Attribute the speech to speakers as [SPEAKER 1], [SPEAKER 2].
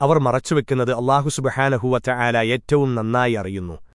[SPEAKER 1] അവർ മറച്ചുവെക്കുന്നത് അള്ളാഹു സുബഹാനഹുവറ്റ ആല ഏറ്റവും നന്നായി അറിയുന്നു.